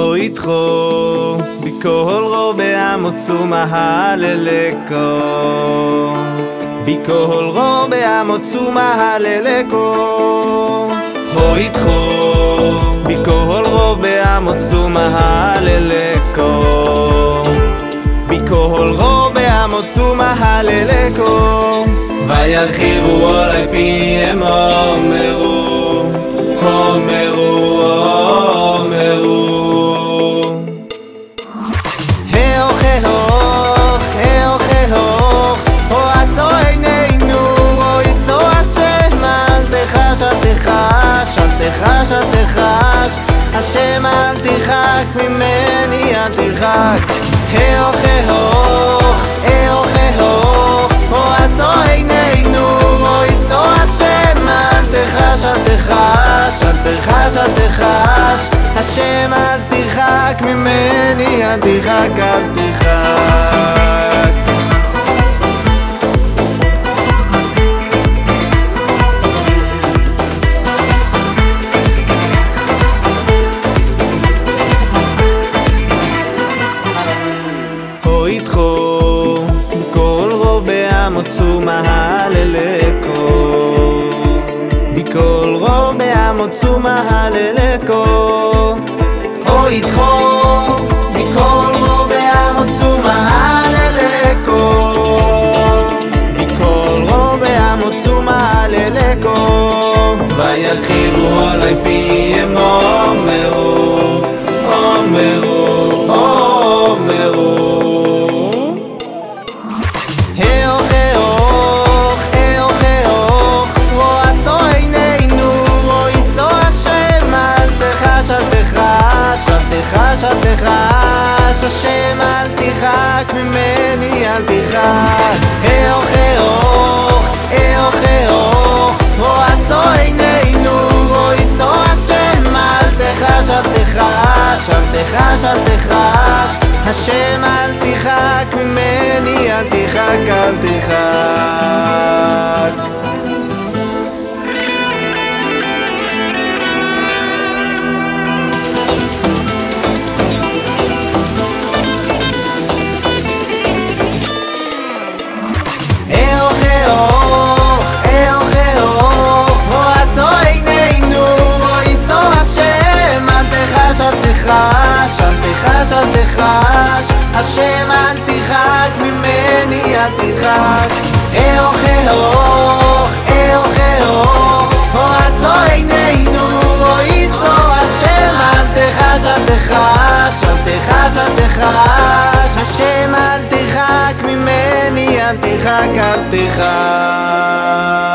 הו איתכו, בכל רובה המוצאו מהללקו. בכל רובה המוצאו מהללקו. הו איתכו, בכל רובה המוצאו מהללקו. בכל רובה המוצאו מהללקו. וירחיבו עלי פיהם אומרו, אומרו, תחש, השם אל תרחק ממני, אל תרחק. הוך הוך, הוך הוך, הו עשו עינינו, הו יישאו השם, אל תחש, אל תחש, אל תחש, אל תחש, השם אל תרחק ממני, אל תרחק, אל תרחק. amu tsuma haleleko nikol go be amu tsuma haleleko hoy kho nikol go be amu tsuma haleleko nikol go be amu tsuma haleleko vayakhivu alay תחש, אל תחש, השם אל תרחק ממני, אל תרחק. הוך הוך, הוך הוך, הו עשו עינינו, יישאו השם, אל תחש, אל תחש, אל תחש, אל תחש, השם אל תרחק ממני, אל תרחק, אל תרחק. תחש, אל תחש, אל תחש, השם אל תרחק ממני, אל תרחק. הוך הוך, הוך הוך, הו עשו עינינו, הו יישאו השם, אל תחש, אל תחש, אל תחש, אל תחש, השם אל תרחק ממני, אל תרחק, אל תרחק.